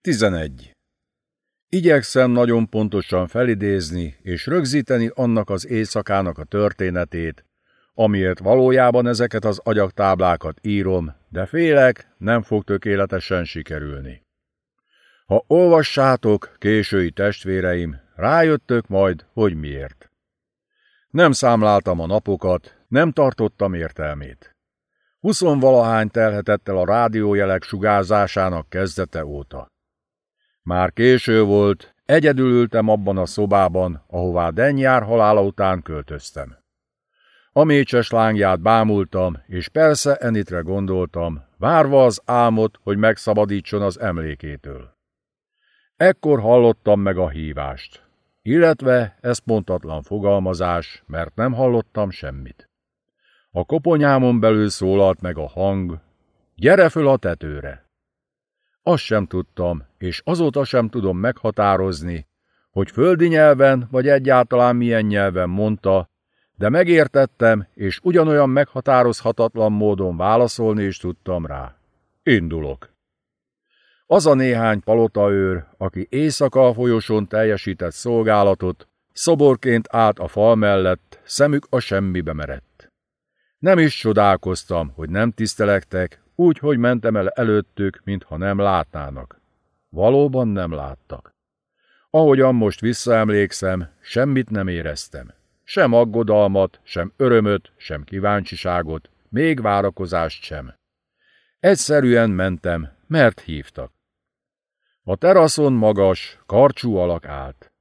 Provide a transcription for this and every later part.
11. Igyekszem nagyon pontosan felidézni és rögzíteni annak az éjszakának a történetét, amiért valójában ezeket az agyaktáblákat írom, de félek, nem fog tökéletesen sikerülni. Ha olvassátok, késői testvéreim, rájöttök majd, hogy miért. Nem számláltam a napokat, nem tartottam értelmét. Huszonvalahány telhetett el a rádiójelek sugárzásának kezdete óta. Már késő volt, egyedül ültem abban a szobában, ahová Dennyár halála után költöztem. A mécses lángját bámultam, és persze Enitre gondoltam, várva az álmot, hogy megszabadítson az emlékétől. Ekkor hallottam meg a hívást, illetve ez pontatlan fogalmazás, mert nem hallottam semmit. A koponyámon belül szólalt meg a hang, gyere föl a tetőre! Azt sem tudtam, és azóta sem tudom meghatározni, hogy földi nyelven vagy egyáltalán milyen nyelven mondta, de megértettem, és ugyanolyan meghatározhatatlan módon válaszolni is tudtam rá. Indulok. Az a néhány palotaőr, aki éjszaka a folyosón teljesített szolgálatot, szoborként állt a fal mellett, szemük a semmibe merett. Nem is csodálkoztam, hogy nem tisztelektek, úgy, hogy mentem el előttük, mintha nem látnának. Valóban nem láttak. Ahogyan most visszaemlékszem, semmit nem éreztem. Sem aggodalmat, sem örömöt, sem kíváncsiságot, még várakozást sem. Egyszerűen mentem, mert hívtak. A teraszon magas, karcsú alak állt.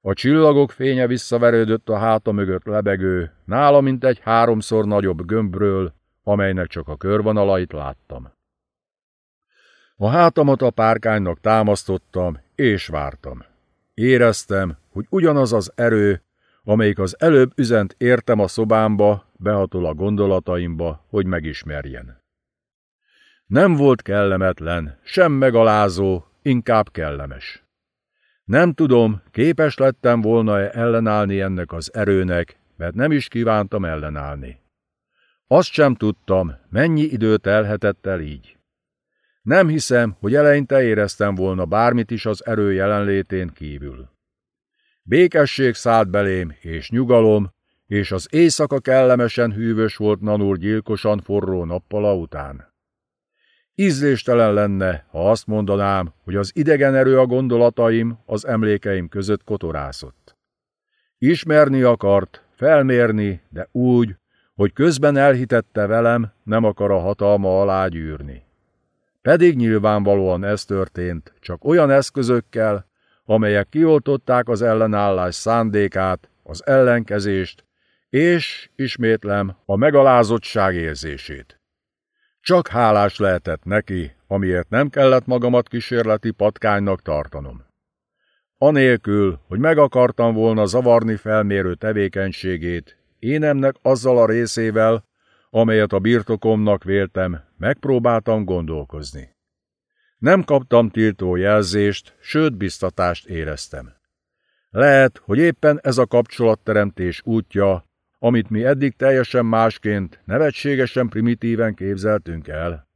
A csillagok fénye visszaverődött a háta mögött lebegő, nála mint egy háromszor nagyobb gömbről, amelynek csak a körvonalait láttam. A hátamat a párkánynak támasztottam, és vártam. Éreztem, hogy ugyanaz az erő, amelyik az előbb üzent értem a szobámba, behatol a gondolataimba, hogy megismerjen. Nem volt kellemetlen, sem megalázó, inkább kellemes. Nem tudom, képes lettem volna-e ellenállni ennek az erőnek, mert nem is kívántam ellenállni. Azt sem tudtam, mennyi idő telhetett el így. Nem hiszem, hogy eleinte éreztem volna bármit is az erő jelenlétén kívül. Békesség szállt belém, és nyugalom, és az éjszaka kellemesen hűvös volt Nanur gyilkosan forró nappala után. Ízléstelen lenne, ha azt mondanám, hogy az idegen erő a gondolataim, az emlékeim között kotorászott. Ismerni akart, felmérni, de úgy, hogy közben elhitette velem, nem akar a hatalma alá gyűrni. Pedig nyilvánvalóan ez történt, csak olyan eszközökkel, amelyek kioltották az ellenállás szándékát, az ellenkezést, és, ismétlem, a megalázottság érzését. Csak hálás lehetett neki, amiért nem kellett magamat kísérleti patkánynak tartanom. Anélkül, hogy meg akartam volna zavarni felmérő tevékenységét, énemnek azzal a részével, amelyet a birtokomnak véltem, megpróbáltam gondolkozni. Nem kaptam tiltó jelzést, sőt biztatást éreztem. Lehet, hogy éppen ez a kapcsolatteremtés útja, amit mi eddig teljesen másként, nevetségesen primitíven képzeltünk el.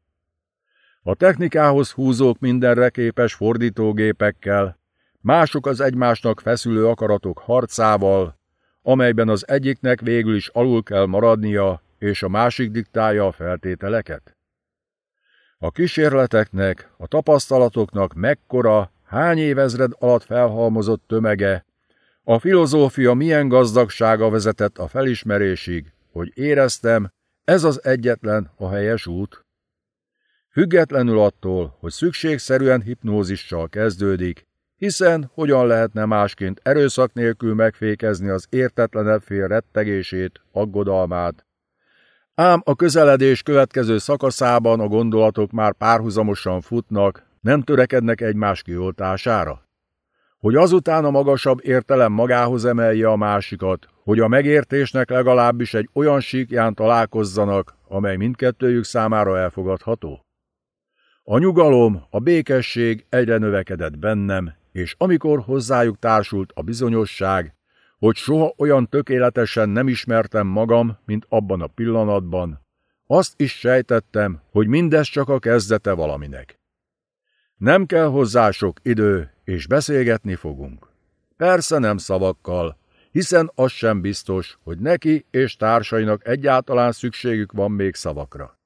A technikához húzók mindenre képes fordítógépekkel, mások az egymásnak feszülő akaratok harcával, amelyben az egyiknek végül is alul kell maradnia, és a másik diktálja a feltételeket? A kísérleteknek, a tapasztalatoknak mekkora, hány évezred alatt felhalmozott tömege, a filozófia milyen gazdagsága vezetett a felismerésig, hogy éreztem, ez az egyetlen a helyes út. Függetlenül attól, hogy szükségszerűen hipnózissal kezdődik, hiszen hogyan lehetne másként erőszak nélkül megfékezni az értetlenebb fél rettegését, aggodalmát. Ám a közeledés következő szakaszában a gondolatok már párhuzamosan futnak, nem törekednek egymás kioltására. Hogy azután a magasabb értelem magához emelje a másikat, hogy a megértésnek legalábbis egy olyan síkján találkozzanak, amely mindkettőjük számára elfogadható. A nyugalom, a békesség egyre növekedett bennem, és amikor hozzájuk társult a bizonyosság, hogy soha olyan tökéletesen nem ismertem magam, mint abban a pillanatban, azt is sejtettem, hogy mindez csak a kezdete valaminek. Nem kell hozzá sok idő, és beszélgetni fogunk. Persze nem szavakkal, hiszen az sem biztos, hogy neki és társainak egyáltalán szükségük van még szavakra.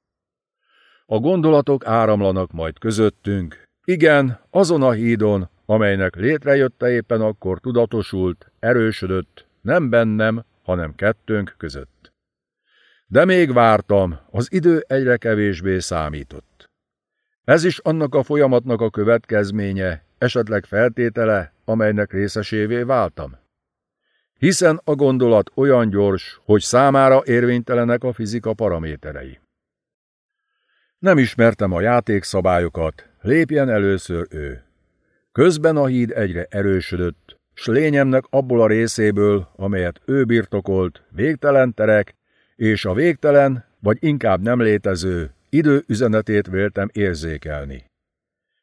A gondolatok áramlanak majd közöttünk, igen, azon a hídon, amelynek létrejötte éppen akkor tudatosult, erősödött, nem bennem, hanem kettőnk között. De még vártam, az idő egyre kevésbé számított. Ez is annak a folyamatnak a következménye, esetleg feltétele, amelynek részesévé váltam. Hiszen a gondolat olyan gyors, hogy számára érvénytelenek a fizika paraméterei. Nem ismertem a játékszabályokat, lépjen először ő. Közben a híd egyre erősödött, s lényemnek abból a részéből, amelyet ő birtokolt, végtelen terek, és a végtelen, vagy inkább nem létező, idő üzenetét véltem érzékelni.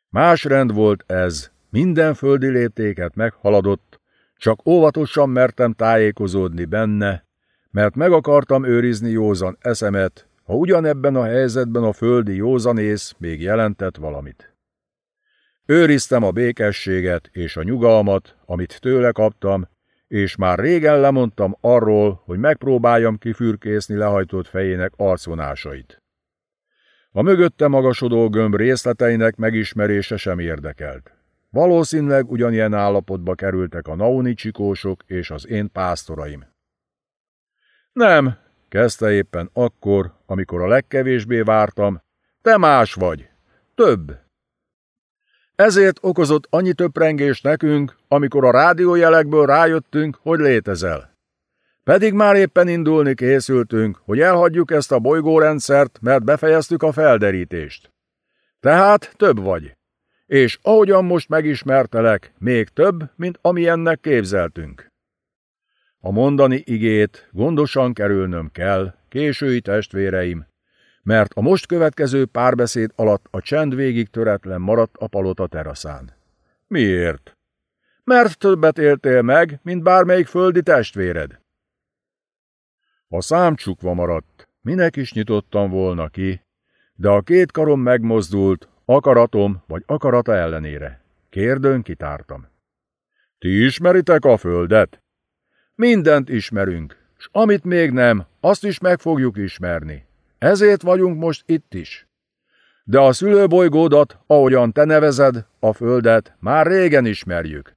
Más rend volt ez, minden földi léptéket meghaladott, csak óvatosan mertem tájékozódni benne, mert meg akartam őrizni józan eszemet, ha ugyanebben a helyzetben a földi józanész még jelentett valamit. Őriztem a békességet és a nyugalmat, amit tőle kaptam, és már régen lemondtam arról, hogy megpróbáljam kifürkészni lehajtott fejének arcvonásait. A mögötte magasodó gömb részleteinek megismerése sem érdekelt. Valószínűleg ugyanilyen állapotba kerültek a nauni csikósok és az én pásztoraim. Nem, kezdte éppen akkor, amikor a legkevésbé vártam, te más vagy, több. Ezért okozott annyi töprengést nekünk, amikor a rádiójelekből rájöttünk, hogy létezel. Pedig már éppen indulni készültünk, hogy elhagyjuk ezt a bolygórendszert, mert befejeztük a felderítést. Tehát több vagy. És ahogyan most megismertelek, még több, mint amilyennek képzeltünk. A mondani igét gondosan kerülnöm kell, késői testvéreim, mert a most következő párbeszéd alatt a csend végig töretlen maradt a palota teraszán. Miért? Mert többet éltél meg, mint bármelyik földi testvéred. A szám csukva maradt, minek is nyitottam volna ki, de a két karom megmozdult, akaratom vagy akarata ellenére. Kérdőn kitártam. Ti ismeritek a földet? Mindent ismerünk, s amit még nem, azt is meg fogjuk ismerni. Ezért vagyunk most itt is. De a szülőbolygódat, ahogyan te nevezed, a földet már régen ismerjük.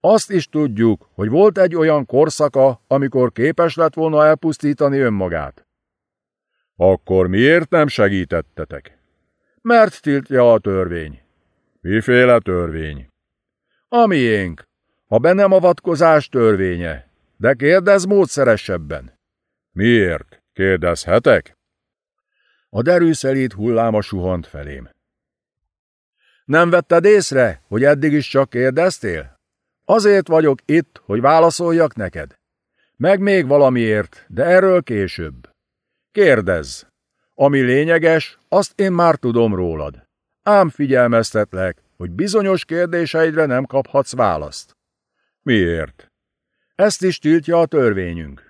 Azt is tudjuk, hogy volt egy olyan korszaka, amikor képes lett volna elpusztítani önmagát. Akkor miért nem segítettetek? Mert tiltja a törvény. Miféle törvény? A miénk. A be nem avatkozás törvénye. De kérdez módszeresebben. Miért? Kérdezhetek? A derűszelít hulláma suhant felém. Nem vetted észre, hogy eddig is csak kérdeztél? Azért vagyok itt, hogy válaszoljak neked. Meg még valamiért, de erről később. Kérdezz. Ami lényeges, azt én már tudom rólad. Ám figyelmeztetlek, hogy bizonyos kérdéseidre nem kaphatsz választ. Miért? Ezt is tiltja a törvényünk.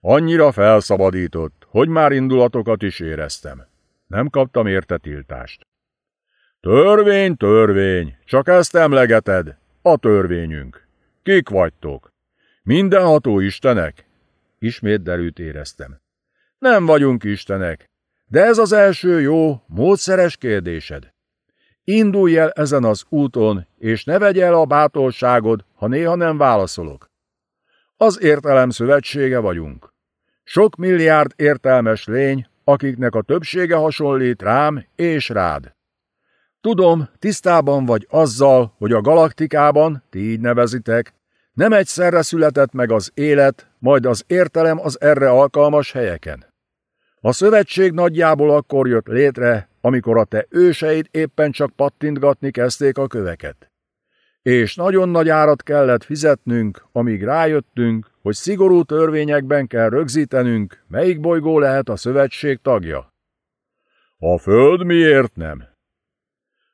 Annyira felszabadított, hogy már indulatokat is éreztem. Nem kaptam érte tiltást. Törvény, törvény, csak ezt emlegeted, a törvényünk. Kik vagytok? Mindenható istenek? Ismét derült éreztem. Nem vagyunk istenek, de ez az első jó, módszeres kérdésed. Indulj el ezen az úton, és ne vegye el a bátorságod, ha néha nem válaszolok. Az értelem szövetsége vagyunk. Sok milliárd értelmes lény, akiknek a többsége hasonlít rám és rád. Tudom, tisztában vagy azzal, hogy a galaktikában, ti így nevezitek, nem egyszerre született meg az élet, majd az értelem az erre alkalmas helyeken. A szövetség nagyjából akkor jött létre, amikor a te őseid éppen csak pattintgatni kezdték a köveket. És nagyon nagy árat kellett fizetnünk, amíg rájöttünk, hogy szigorú törvényekben kell rögzítenünk, melyik bolygó lehet a szövetség tagja. A föld miért nem?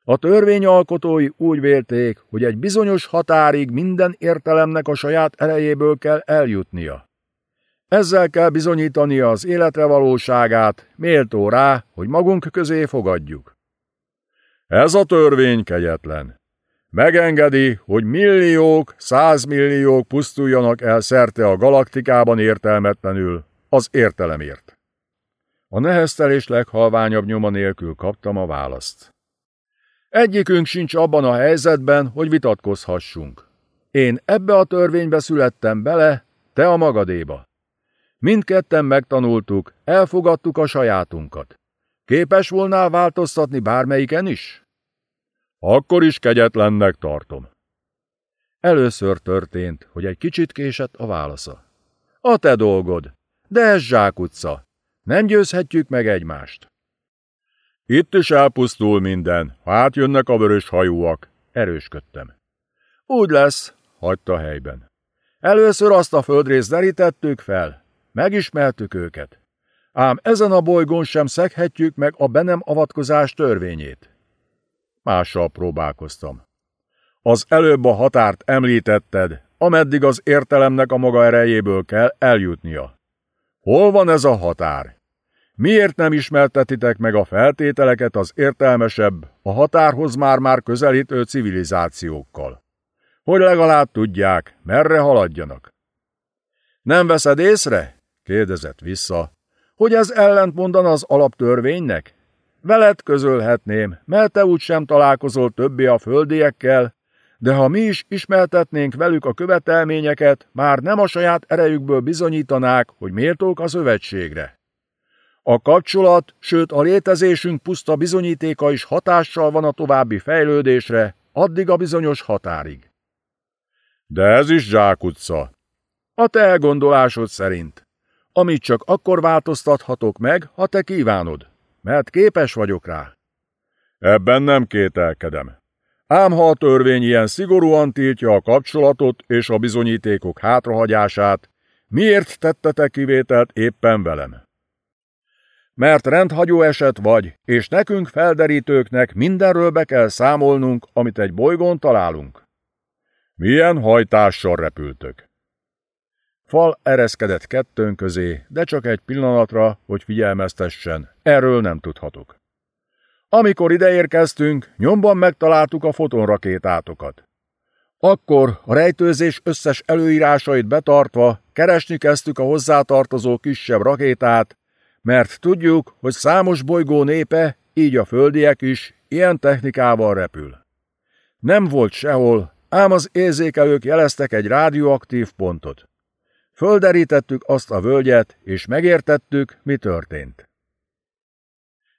A törvényalkotói úgy vélték, hogy egy bizonyos határig minden értelemnek a saját erejéből kell eljutnia. Ezzel kell bizonyítania az életre valóságát, méltó rá, hogy magunk közé fogadjuk. Ez a törvény kegyetlen. Megengedi, hogy milliók, százmilliók pusztuljanak el szerte a galaktikában értelmetlenül, az értelemért. A neheztelés leghalványabb nyoma nélkül kaptam a választ. Egyikünk sincs abban a helyzetben, hogy vitatkozhassunk. Én ebbe a törvénybe születtem bele, te a magadéba. Mindketten megtanultuk, elfogadtuk a sajátunkat. Képes volnál változtatni bármelyiken is? Akkor is kegyetlennek tartom. Először történt, hogy egy kicsit késett a válasza. A te dolgod, de ez zsákutca. Nem győzhetjük meg egymást. Itt is elpusztul minden, ha átjönnek a vörös hajúak, erősködtem. Úgy lesz, hagyta helyben. Először azt a földrészt derítettük fel, megismertük őket. Ám ezen a bolygón sem szeghetjük meg a benem avatkozás törvényét. Mással próbálkoztam. Az előbb a határt említetted, ameddig az értelemnek a maga erejéből kell eljutnia. Hol van ez a határ? Miért nem ismertetitek meg a feltételeket az értelmesebb, a határhoz már-már közelítő civilizációkkal? Hogy legalább tudják, merre haladjanak. Nem veszed észre? kérdezett vissza. Hogy ez ellentmondan az alaptörvénynek? Veled közölhetném, mert te úgy sem találkozol többé a földiekkel, de ha mi is ismertetnénk velük a követelményeket, már nem a saját erejükből bizonyítanák, hogy méltók a szövetségre. A kapcsolat, sőt a létezésünk puszta bizonyítéka is hatással van a további fejlődésre, addig a bizonyos határig. De ez is zsákutca. A te elgondolásod szerint. Amit csak akkor változtathatok meg, ha te kívánod, mert képes vagyok rá. Ebben nem kételkedem. Ám ha a törvény ilyen szigorúan tiltja a kapcsolatot és a bizonyítékok hátrahagyását, miért tettetek kivételt éppen velem? Mert rendhagyó eset vagy, és nekünk felderítőknek mindenről be kell számolnunk, amit egy bolygón találunk. Milyen hajtással repültök? Fal ereszkedett kettőn közé, de csak egy pillanatra, hogy figyelmeztessen, erről nem tudhatok. Amikor ideérkeztünk, nyomban megtaláltuk a fotonrakétátokat. Akkor a rejtőzés összes előírásait betartva keresni kezdtük a hozzátartozó kisebb rakétát, mert tudjuk, hogy számos bolygó népe, így a földiek is, ilyen technikával repül. Nem volt sehol, ám az érzékelők jeleztek egy rádióaktív pontot. Földerítettük azt a völgyet, és megértettük, mi történt.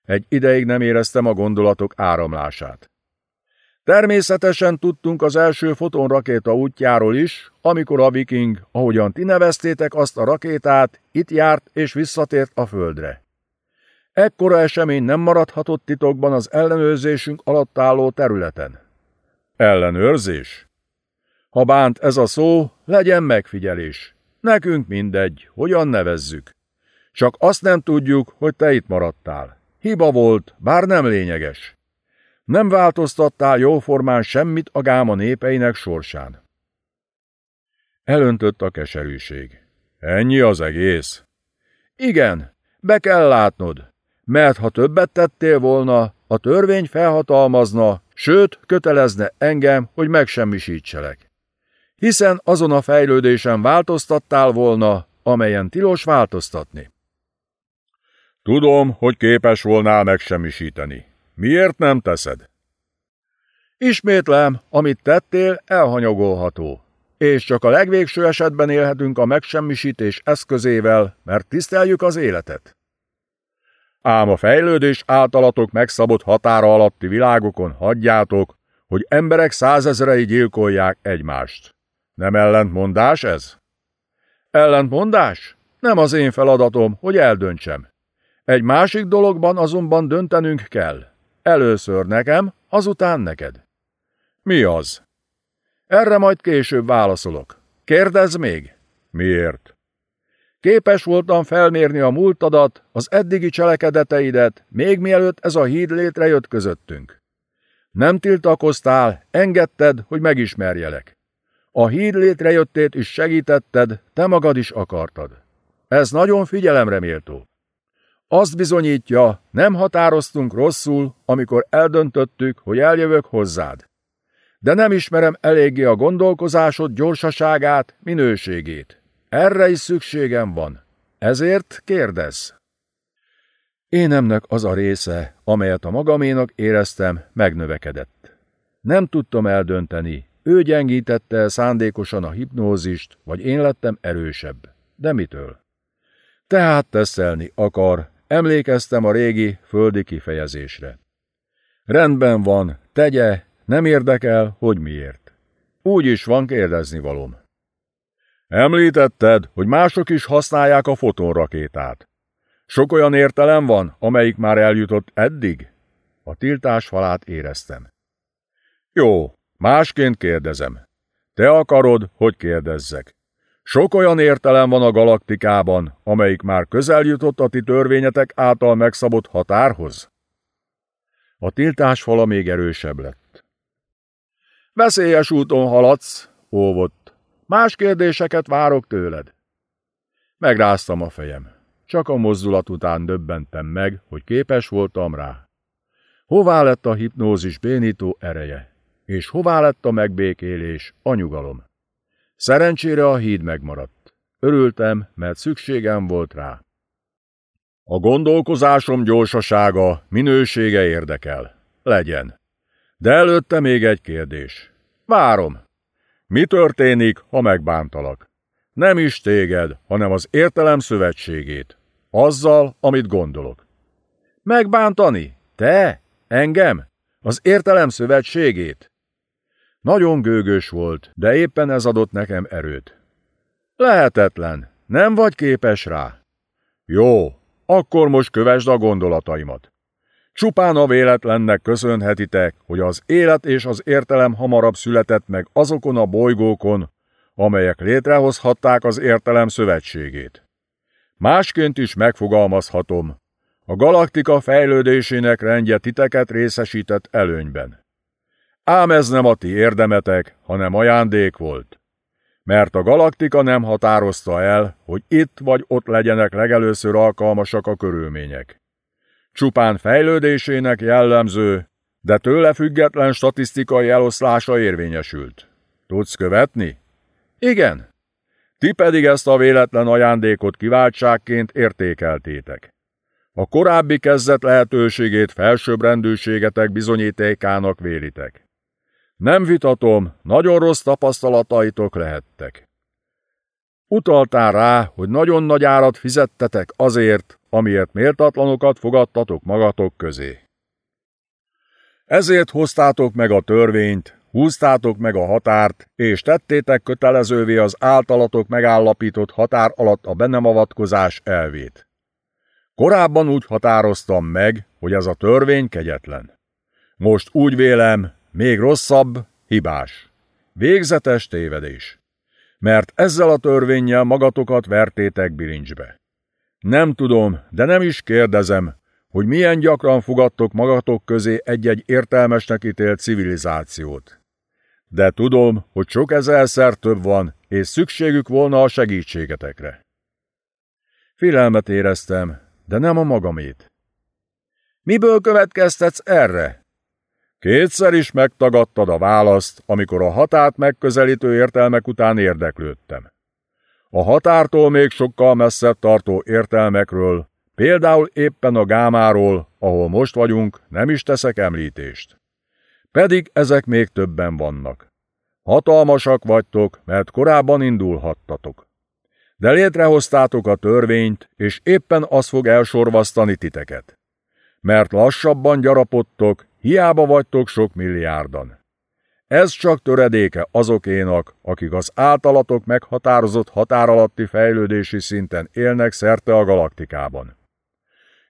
Egy ideig nem éreztem a gondolatok áramlását. Természetesen tudtunk az első fotonrakéta útjáról is, amikor a viking, ahogyan ti neveztétek azt a rakétát, itt járt és visszatért a földre. Ekkora esemény nem maradhatott titokban az ellenőrzésünk alatt álló területen. Ellenőrzés? Ha bánt ez a szó, legyen megfigyelés. Nekünk mindegy, hogyan nevezzük. Csak azt nem tudjuk, hogy te itt maradtál. Hiba volt, bár nem lényeges. Nem változtattál jóformán semmit a gáma népeinek sorsán. Elöntött a keserűség. Ennyi az egész? Igen, be kell látnod, mert ha többet tettél volna, a törvény felhatalmazna, sőt, kötelezne engem, hogy megsemmisítselek. Hiszen azon a fejlődésen változtattál volna, amelyen tilos változtatni. Tudom, hogy képes volnál megsemmisíteni. Miért nem teszed? Ismétlem, amit tettél, elhanyagolható, és csak a legvégső esetben élhetünk a megsemmisítés eszközével, mert tiszteljük az életet. Ám a fejlődés általatok megszabott határa alatti világokon hagyjátok, hogy emberek százezrei gyilkolják egymást. Nem ellentmondás ez? Ellentmondás? Nem az én feladatom, hogy eldöntsem. Egy másik dologban azonban döntenünk kell. Először nekem, azután neked. Mi az? Erre majd később válaszolok. Kérdezz még. Miért? Képes voltam felmérni a múltadat, az eddigi cselekedeteidet, még mielőtt ez a híd létrejött közöttünk. Nem tiltakoztál, engedted, hogy megismerjelek. A híd létrejöttét is segítetted, te magad is akartad. Ez nagyon figyelemre méltó. Azt bizonyítja, nem határoztunk rosszul, amikor eldöntöttük, hogy eljövök hozzád. De nem ismerem eléggé a gondolkozásod gyorsaságát, minőségét. Erre is szükségem van. Ezért kérdez. Énemnek az a része, amelyet a magaménak éreztem, megnövekedett. Nem tudtam eldönteni, ő gyengítette szándékosan a hipnózist, vagy én lettem erősebb. De mitől? Tehát teszelni akar, emlékeztem a régi földi kifejezésre. Rendben van, tegye, nem érdekel, hogy miért. Úgy is van kérdezni valom. Említetted, hogy mások is használják a fotonrakétát. Sok olyan értelem van, amelyik már eljutott eddig? A tiltás falát éreztem. Jó, másként kérdezem. Te akarod, hogy kérdezzek. Sok olyan értelem van a galaktikában, amelyik már közel jutott a ti törvényetek által megszabott határhoz? A tiltás fala még erősebb lett. Veszélyes úton haladsz, óvott. Más kérdéseket várok tőled. Megráztam a fejem. Csak a mozdulat után döbbentem meg, hogy képes voltam rá. Hová lett a hipnózis bénító ereje? És hová lett a megbékélés, a nyugalom? Szerencsére a híd megmaradt. Örültem, mert szükségem volt rá. A gondolkozásom gyorsasága, minősége érdekel. Legyen. De előtte még egy kérdés. Várom. Mi történik, ha megbántalak? Nem is téged, hanem az értelem szövetségét. Azzal, amit gondolok. Megbántani? Te? Engem? Az értelem szövetségét? Nagyon gőgös volt, de éppen ez adott nekem erőt. Lehetetlen. Nem vagy képes rá. Jó, akkor most kövesd a gondolataimat. Csupán a véletlennek köszönhetitek, hogy az élet és az értelem hamarabb született meg azokon a bolygókon, amelyek létrehozhatták az értelem szövetségét. Másként is megfogalmazhatom, a galaktika fejlődésének rendje titeket részesített előnyben. Ám ez nem a ti érdemetek, hanem ajándék volt. Mert a galaktika nem határozta el, hogy itt vagy ott legyenek legelőször alkalmasak a körülmények. Csupán fejlődésének jellemző, de tőle független statisztikai eloszlása érvényesült. Tudsz követni? Igen. Ti pedig ezt a véletlen ajándékot kiváltságként értékeltétek. A korábbi kezdet lehetőségét felsőbbrendűségetek bizonyítékának véritek. Nem vitatom, nagyon rossz tapasztalataitok lehettek. Utaltál rá, hogy nagyon nagy árat fizettetek azért, amiért méltatlanokat fogadtatok magatok közé. Ezért hoztátok meg a törvényt, húztátok meg a határt, és tettétek kötelezővé az általatok megállapított határ alatt a benemavatkozás elvét. Korábban úgy határoztam meg, hogy ez a törvény kegyetlen. Most úgy vélem, még rosszabb, hibás. Végzetes tévedés. Mert ezzel a törvényel magatokat vertétek bilincsbe. Nem tudom, de nem is kérdezem, hogy milyen gyakran fogadtok magatok közé egy-egy értelmesnek ítélt civilizációt. De tudom, hogy sok ezerszer több van, és szükségük volna a segítségetekre. Félelmet éreztem, de nem a magamét. Miből következtetsz erre? Kétszer is megtagadtad a választ, amikor a határt megközelítő értelmek után érdeklődtem. A határtól még sokkal messzebb tartó értelmekről, például éppen a gámáról, ahol most vagyunk, nem is teszek említést. Pedig ezek még többen vannak. Hatalmasak vagytok, mert korábban indulhattatok. De létrehoztátok a törvényt, és éppen az fog elsorvasztani titeket. Mert lassabban gyarapodtok, Hiába vagytok sok milliárdan. Ez csak töredéke azokénak, akik az általatok meghatározott határalatti fejlődési szinten élnek szerte a galaktikában.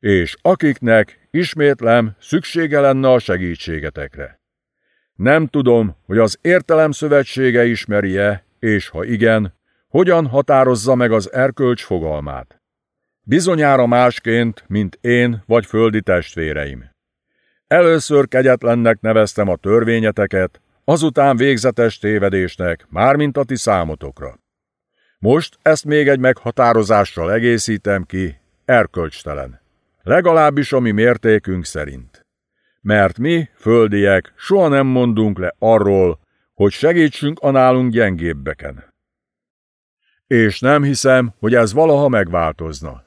És akiknek, ismétlem, szüksége lenne a segítségetekre. Nem tudom, hogy az értelem szövetsége ismeri-e, és ha igen, hogyan határozza meg az erkölcs fogalmát. Bizonyára másként, mint én vagy földi testvéreim. Először kegyetlennek neveztem a törvényeteket, azután végzetes tévedésnek, mármint a ti számotokra. Most ezt még egy meghatározással egészítem ki, erkölcstelen. Legalábbis a mi mértékünk szerint. Mert mi, földiek, soha nem mondunk le arról, hogy segítsünk a nálunk gyengébbeken. És nem hiszem, hogy ez valaha megváltozna.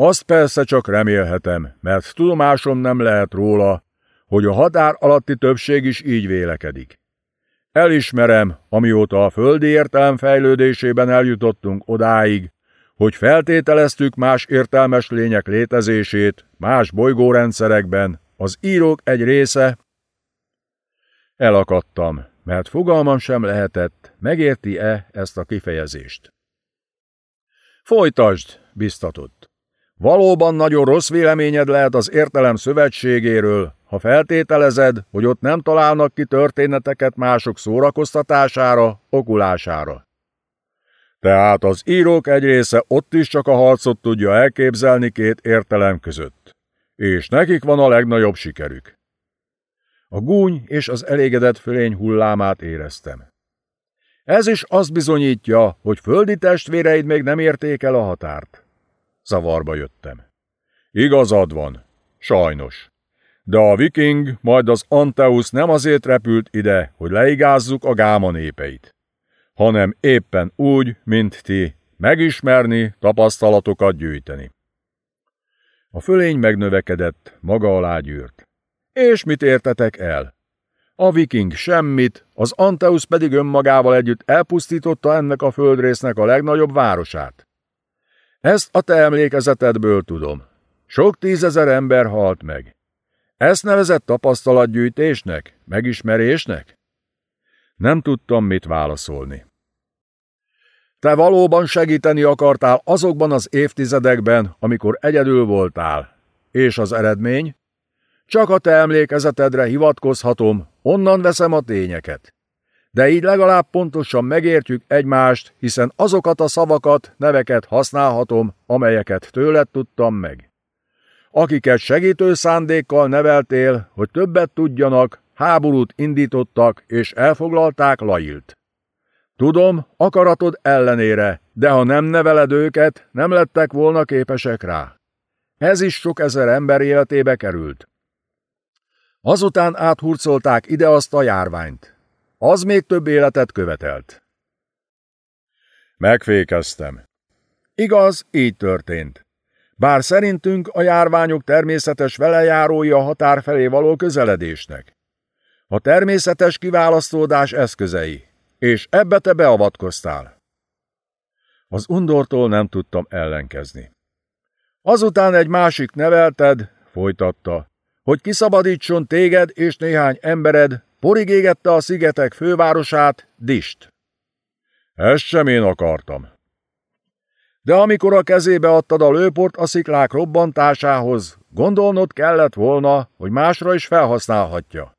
Azt persze csak remélhetem, mert tudomásom nem lehet róla, hogy a határ alatti többség is így vélekedik. Elismerem, amióta a földi értelem fejlődésében eljutottunk odáig, hogy feltételeztük más értelmes lények létezését más bolygórendszerekben, az írók egy része... Elakadtam, mert fogalmam sem lehetett, megérti-e ezt a kifejezést. Folytasd, biztatott. Valóban nagyon rossz véleményed lehet az értelem szövetségéről, ha feltételezed, hogy ott nem találnak ki történeteket mások szórakoztatására, okulására. Tehát az írók egy része ott is csak a harcot tudja elképzelni két értelem között. És nekik van a legnagyobb sikerük. A gúny és az elégedett fölény hullámát éreztem. Ez is azt bizonyítja, hogy földi testvéreid még nem érték el a határt. Zavarba jöttem. Igazad van, sajnos. De a viking, majd az Anteus nem azért repült ide, hogy leigázzuk a gáma népeit, hanem éppen úgy, mint ti, megismerni, tapasztalatokat gyűjteni. A fölény megnövekedett, maga alá gyűrt. És mit értetek el? A viking semmit, az Anteus pedig önmagával együtt elpusztította ennek a földrésznek a legnagyobb városát. Ezt a te emlékezetedből tudom. Sok tízezer ember halt meg. Ezt nevezett tapasztalatgyűjtésnek? Megismerésnek? Nem tudtam, mit válaszolni. Te valóban segíteni akartál azokban az évtizedekben, amikor egyedül voltál. És az eredmény? Csak a te emlékezetedre hivatkozhatom, onnan veszem a tényeket. De így legalább pontosan megértjük egymást, hiszen azokat a szavakat, neveket használhatom, amelyeket tőled tudtam meg. Akiket segítő szándékkal neveltél, hogy többet tudjanak, háborút indítottak és elfoglalták Lailt. Tudom, akaratod ellenére, de ha nem neveled őket, nem lettek volna képesek rá. Ez is sok ezer ember életébe került. Azután áthurcolták ide azt a járványt. Az még több életet követelt. Megfékeztem. Igaz, így történt. Bár szerintünk a járványok természetes velejárói a határ felé való közeledésnek. A természetes kiválasztódás eszközei, és ebbe te beavatkoztál. Az undortól nem tudtam ellenkezni. Azután egy másik nevelted, folytatta, hogy kiszabadítson téged és néhány embered, porigégette a szigetek fővárosát, Dist. Ezt sem én akartam. De amikor a kezébe adtad a lőport a sziklák robbantásához, gondolnod kellett volna, hogy másra is felhasználhatja.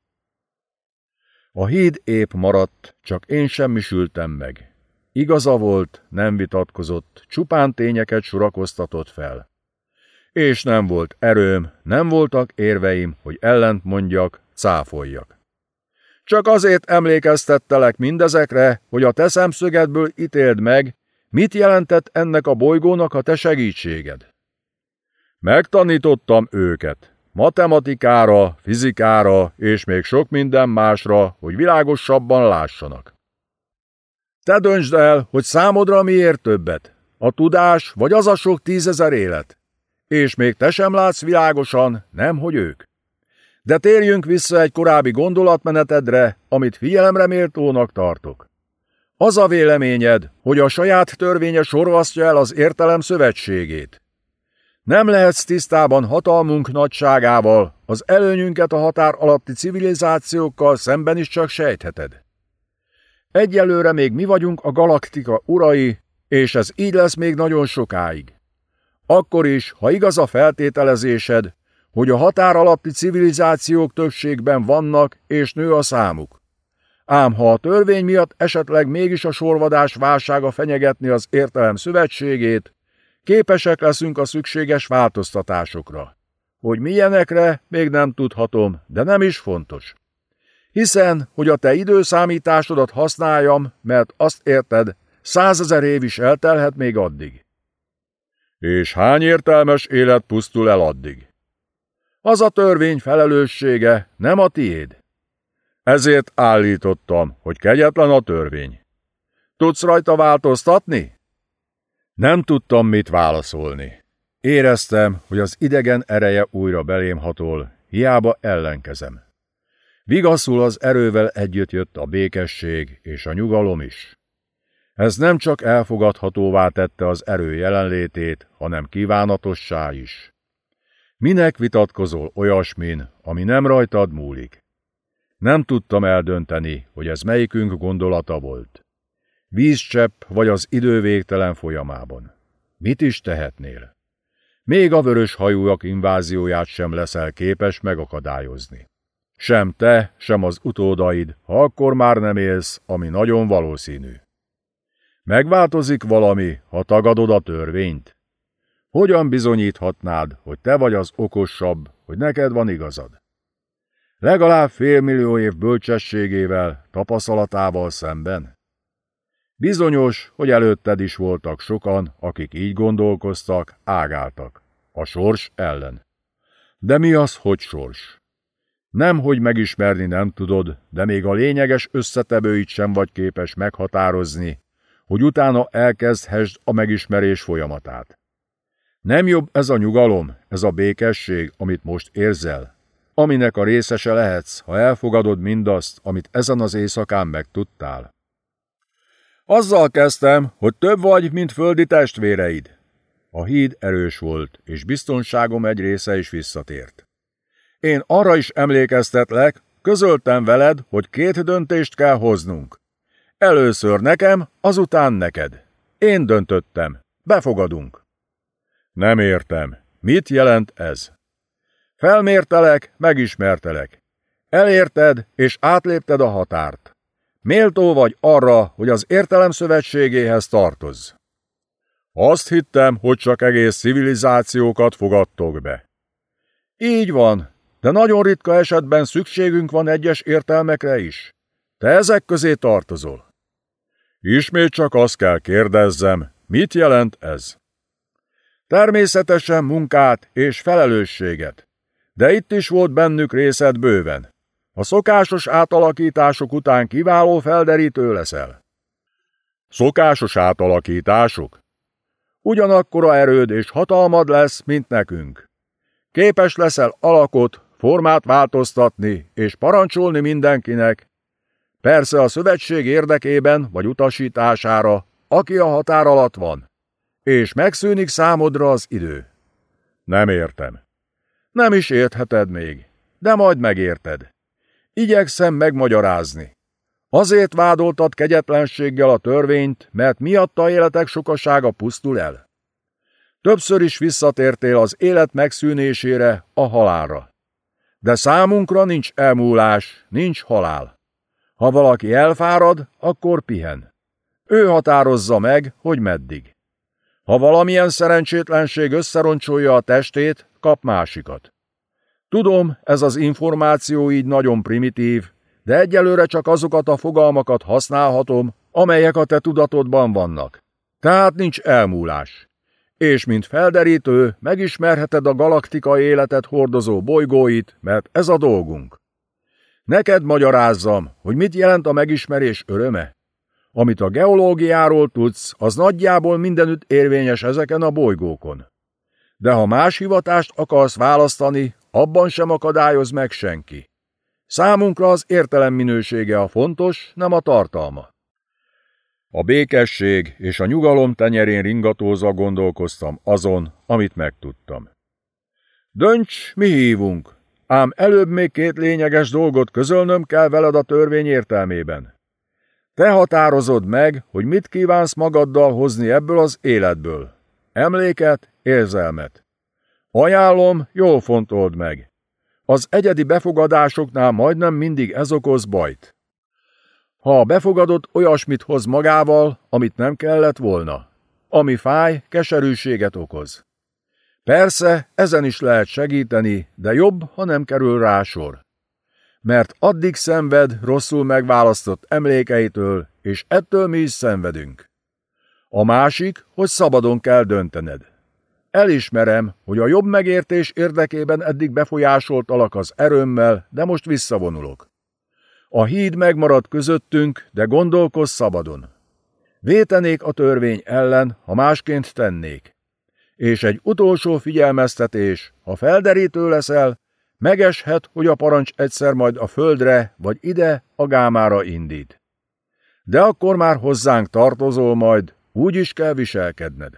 A híd épp maradt, csak én semmisültem meg. Igaza volt, nem vitatkozott, csupán tényeket sorakoztatott fel és nem volt erőm, nem voltak érveim, hogy ellent mondjak, cáfoljak. Csak azért emlékeztettelek mindezekre, hogy a te szemszögedből ítéld meg, mit jelentett ennek a bolygónak a te segítséged. Megtanítottam őket, matematikára, fizikára és még sok minden másra, hogy világosabban lássanak. Te döntsd el, hogy számodra miért többet, a tudás vagy az a sok tízezer élet. És még te sem látsz világosan, nem hogy ők. De térjünk vissza egy korábbi gondolatmenetedre, amit figyelemre méltónak tartok. Az a véleményed, hogy a saját törvénye sorvasztja el az értelem szövetségét. Nem lehetsz tisztában hatalmunk nagyságával, az előnyünket a határ alatti civilizációkkal szemben is csak sejtheted. Egyelőre még mi vagyunk a galaktika urai, és ez így lesz még nagyon sokáig. Akkor is, ha igaz a feltételezésed, hogy a határ alatti civilizációk többségben vannak, és nő a számuk. Ám ha a törvény miatt esetleg mégis a sorvadás válsága fenyegetni az értelem szövetségét, képesek leszünk a szükséges változtatásokra. Hogy milyenekre, még nem tudhatom, de nem is fontos. Hiszen, hogy a te időszámításodat használjam, mert azt érted, százezer év is eltelhet még addig. És hány értelmes élet pusztul el addig? Az a törvény felelőssége, nem a tiéd. Ezért állítottam, hogy kegyetlen a törvény. Tudsz rajta változtatni? Nem tudtam mit válaszolni. Éreztem, hogy az idegen ereje újra belém hatol, hiába ellenkezem. Vigaszul az erővel együtt jött a békesség és a nyugalom is. Ez nem csak elfogadhatóvá tette az erő jelenlétét, hanem kívánatossá is. Minek vitatkozol olyasmin, ami nem rajtad múlik? Nem tudtam eldönteni, hogy ez melyikünk gondolata volt. Vízcsepp vagy az idő végtelen folyamában. Mit is tehetnél? Még a vörös hajúak invázióját sem leszel képes megakadályozni. Sem te, sem az utódaid, ha akkor már nem élsz, ami nagyon valószínű. Megváltozik valami, ha tagadod a törvényt? Hogyan bizonyíthatnád, hogy te vagy az okosabb, hogy neked van igazad? Legalább félmillió év bölcsességével, tapasztalatával szemben? Bizonyos, hogy előtted is voltak sokan, akik így gondolkoztak, ágáltak. A sors ellen. De mi az, hogy sors? Nem, hogy megismerni nem tudod, de még a lényeges összetevőit sem vagy képes meghatározni, hogy utána elkezdhessd a megismerés folyamatát. Nem jobb ez a nyugalom, ez a békesség, amit most érzel, aminek a részese lehetsz, ha elfogadod mindazt, amit ezen az éjszakán megtudtál. Azzal kezdtem, hogy több vagy, mint földi testvéreid. A híd erős volt, és biztonságom egy része is visszatért. Én arra is emlékeztetlek, közöltem veled, hogy két döntést kell hoznunk. Először nekem, azután neked. Én döntöttem. Befogadunk. Nem értem. Mit jelent ez? Felmértelek, megismertelek. Elérted, és átlépted a határt. Méltó vagy arra, hogy az értelem szövetségéhez tartozz. Azt hittem, hogy csak egész civilizációkat fogadtok be. Így van, de nagyon ritka esetben szükségünk van egyes értelmekre is. Te ezek közé tartozol. Ismét csak azt kell kérdezzem, mit jelent ez? Természetesen munkát és felelősséget, de itt is volt bennük részed bőven. A szokásos átalakítások után kiváló felderítő leszel. Szokásos átalakítások? Ugyanakkora erőd és hatalmad lesz, mint nekünk. Képes leszel alakot, formát változtatni és parancsolni mindenkinek, persze a szövetség érdekében vagy utasítására, aki a határ alatt van, és megszűnik számodra az idő. Nem értem. Nem is értheted még, de majd megérted. Igyekszem megmagyarázni. Azért vádoltad kegyetlenséggel a törvényt, mert miatta életek sokasága pusztul el. Többször is visszatértél az élet megszűnésére, a halálra. De számunkra nincs elmúlás, nincs halál. Ha valaki elfárad, akkor pihen. Ő határozza meg, hogy meddig. Ha valamilyen szerencsétlenség összeroncsolja a testét, kap másikat. Tudom, ez az információ így nagyon primitív, de egyelőre csak azokat a fogalmakat használhatom, amelyek a te tudatodban vannak. Tehát nincs elmúlás. És mint felderítő, megismerheted a galaktikai életet hordozó bolygóit, mert ez a dolgunk. Neked magyarázzam, hogy mit jelent a megismerés öröme? Amit a geológiáról tudsz, az nagyjából mindenütt érvényes ezeken a bolygókon. De ha más hivatást akarsz választani, abban sem akadályoz meg senki. Számunkra az értelem minősége a fontos, nem a tartalma. A békesség és a nyugalom tenyerén ringatózva gondolkoztam azon, amit megtudtam. Dönts, mi hívunk, ám előbb még két lényeges dolgot közölnöm kell veled a törvény értelmében. Te határozod meg, hogy mit kívánsz magaddal hozni ebből az életből. Emléket, érzelmet. Ajánlom, jól fontold meg. Az egyedi befogadásoknál majdnem mindig ez okoz bajt. Ha a befogadott olyasmit hoz magával, amit nem kellett volna, ami fáj, keserűséget okoz. Persze, ezen is lehet segíteni, de jobb, ha nem kerül rá sor. Mert addig szenved rosszul megválasztott emlékeitől, és ettől mi is szenvedünk. A másik, hogy szabadon kell döntened. Elismerem, hogy a jobb megértés érdekében eddig befolyásoltalak az erőmmel, de most visszavonulok. A híd megmarad közöttünk, de gondolkozz szabadon. Vétenék a törvény ellen, ha másként tennék. És egy utolsó figyelmeztetés, ha felderítő leszel, megeshet, hogy a parancs egyszer majd a földre, vagy ide, a gámára indít. De akkor már hozzánk tartozol majd, úgy is kell viselkedned.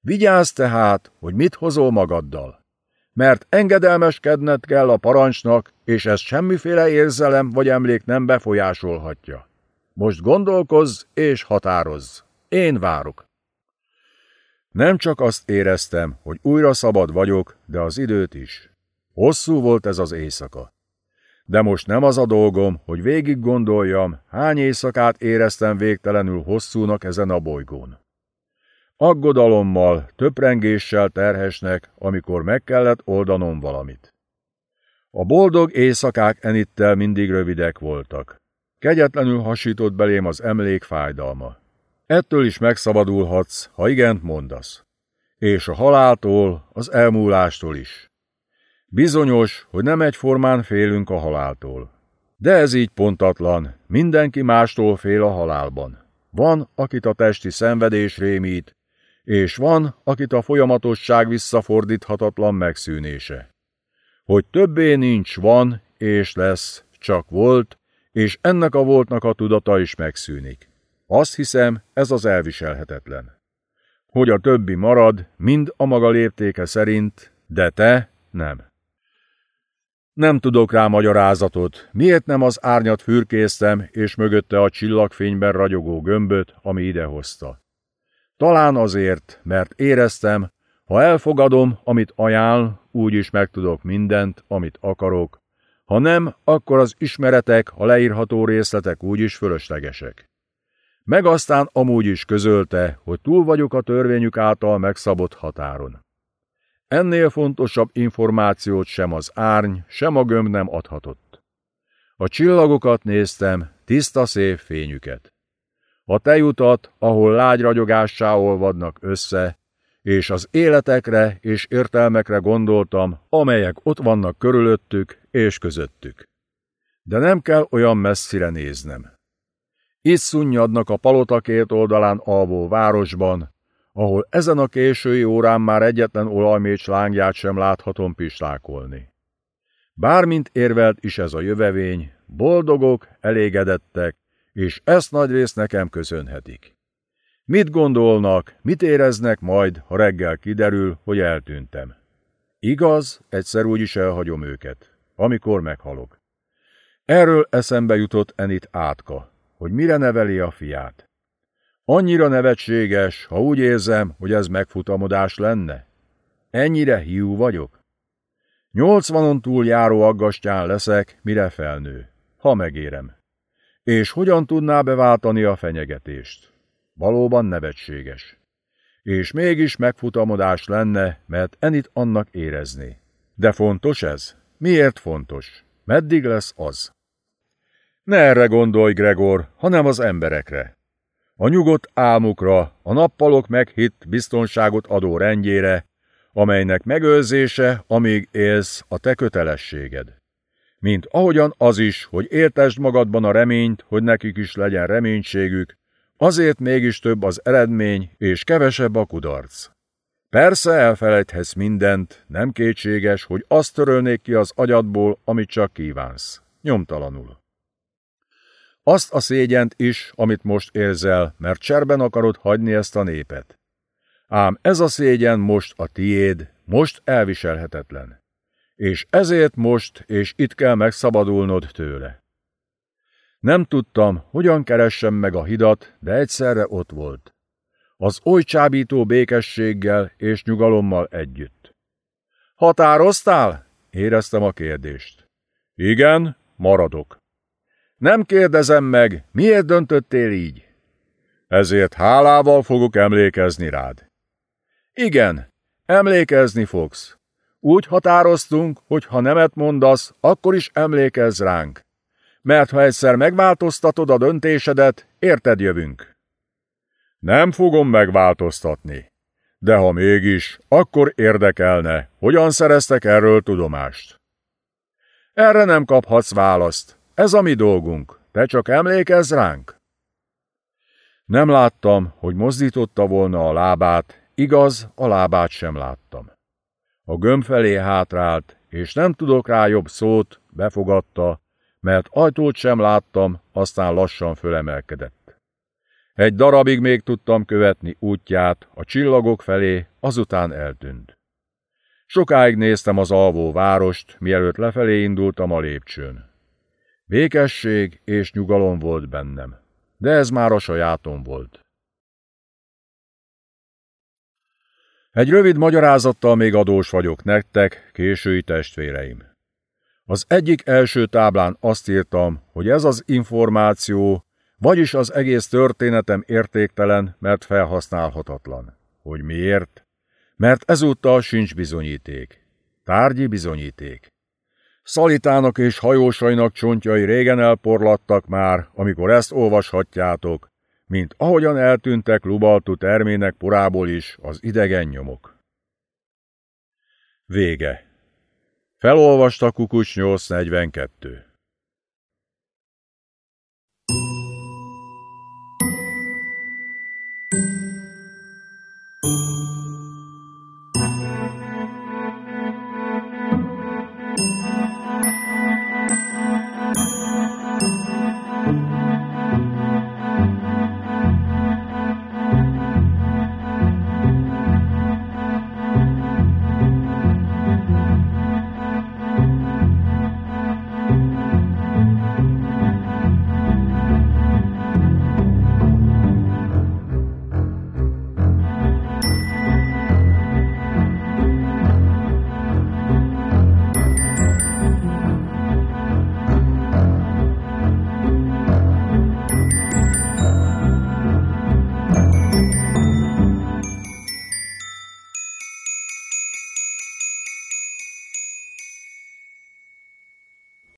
Vigyázz tehát, hogy mit hozol magaddal. Mert engedelmeskedned kell a parancsnak, és ezt semmiféle érzelem vagy emlék nem befolyásolhatja. Most gondolkozz és határozz. Én várok. Nem csak azt éreztem, hogy újra szabad vagyok, de az időt is. Hosszú volt ez az éjszaka. De most nem az a dolgom, hogy végig gondoljam, hány éjszakát éreztem végtelenül hosszúnak ezen a bolygón. Aggodalommal, töprengéssel terhesnek, amikor meg kellett oldanom valamit. A boldog éjszakák enittel mindig rövidek voltak. Kegyetlenül hasított belém az emlék fájdalma. Ettől is megszabadulhatsz, ha igent mondasz. És a haláltól, az elmúlástól is. Bizonyos, hogy nem egyformán félünk a haláltól. De ez így pontatlan, mindenki mástól fél a halálban. Van, akit a testi szenvedés rémít, és van, akit a folyamatosság visszafordíthatatlan megszűnése. Hogy többé nincs, van és lesz, csak volt, és ennek a voltnak a tudata is megszűnik. Azt hiszem, ez az elviselhetetlen. Hogy a többi marad, mind a maga léptéke szerint, de te nem. Nem tudok rá magyarázatot, miért nem az árnyat fürkésztem, és mögötte a csillagfényben ragyogó gömböt, ami idehozta. Talán azért, mert éreztem, ha elfogadom, amit ajánl, úgy is megtudok mindent, amit akarok, ha nem, akkor az ismeretek, a leírható részletek úgyis fölöslegesek. Meg aztán amúgy is közölte, hogy túl vagyok a törvényük által megszabott határon. Ennél fontosabb információt sem az árny, sem a gömb nem adhatott. A csillagokat néztem, tiszta szép fényüket. A tejutat, ahol lágy ragyogássá olvadnak össze, és az életekre és értelmekre gondoltam, amelyek ott vannak körülöttük és közöttük. De nem kell olyan messzire néznem. Itt szunnyadnak a palota két oldalán alvó városban, ahol ezen a késői órán már egyetlen olajmécs lángját sem láthatom pislákolni. Bármint érvelt is ez a jövevény, boldogok, elégedettek, és ezt nagyrészt nekem köszönhetik. Mit gondolnak, mit éreznek majd, ha reggel kiderül, hogy eltűntem? Igaz, egyszer úgy is elhagyom őket, amikor meghalok. Erről eszembe jutott Enit Átka, hogy mire neveli a fiát. Annyira nevetséges, ha úgy érzem, hogy ez megfutamodás lenne. Ennyire hiú vagyok. Nyolcvanon túl járó aggastyán leszek, mire felnő, ha megérem. És hogyan tudná beváltani a fenyegetést? Valóban nevetséges. És mégis megfutamodás lenne, mert Enit annak érezni. De fontos ez? Miért fontos? Meddig lesz az? Ne erre gondolj, Gregor, hanem az emberekre. A nyugodt álmukra, a nappalok meghitt biztonságot adó rendjére, amelynek megőrzése, amíg élsz, a te kötelességed. Mint ahogyan az is, hogy értesd magadban a reményt, hogy nekik is legyen reménységük, Azért mégis több az eredmény, és kevesebb a kudarc. Persze elfelejthetsz mindent, nem kétséges, hogy azt törölnék ki az agyadból, amit csak kívánsz. Nyomtalanul. Azt a szégyent is, amit most érzel, mert cserben akarod hagyni ezt a népet. Ám ez a szégyen most a tiéd, most elviselhetetlen. És ezért most és itt kell megszabadulnod tőle. Nem tudtam, hogyan keressem meg a hidat, de egyszerre ott volt. Az oly csábító békességgel és nyugalommal együtt. Határoztál? Éreztem a kérdést. Igen, maradok. Nem kérdezem meg, miért döntöttél így? Ezért hálával fogok emlékezni rád. Igen, emlékezni fogsz. Úgy határoztunk, hogy ha nemet mondasz, akkor is emlékezz ránk mert ha egyszer megváltoztatod a döntésedet, érted jövünk. Nem fogom megváltoztatni. De ha mégis, akkor érdekelne, hogyan szereztek erről tudomást. Erre nem kaphatsz választ. Ez a mi dolgunk. Te csak emlékezz ránk. Nem láttam, hogy mozdította volna a lábát, igaz, a lábát sem láttam. A gömb felé hátrált, és nem tudok rá jobb szót, befogadta, mert ajtót sem láttam, aztán lassan fölemelkedett. Egy darabig még tudtam követni útját, a csillagok felé, azután eltűnt. Sokáig néztem az alvó várost, mielőtt lefelé indultam a lépcsőn. Békesség és nyugalom volt bennem, de ez már a sajátom volt. Egy rövid magyarázattal még adós vagyok nektek, késői testvéreim. Az egyik első táblán azt írtam, hogy ez az információ, vagyis az egész történetem értéktelen, mert felhasználhatatlan. Hogy miért? Mert ezúttal sincs bizonyíték. Tárgyi bizonyíték. Szalitának és hajósainak csontjai régen elporlattak már, amikor ezt olvashatjátok, mint ahogyan eltűntek Lubaltu termének porából is az idegen nyomok. Vége. Felolvasta Kukucs 842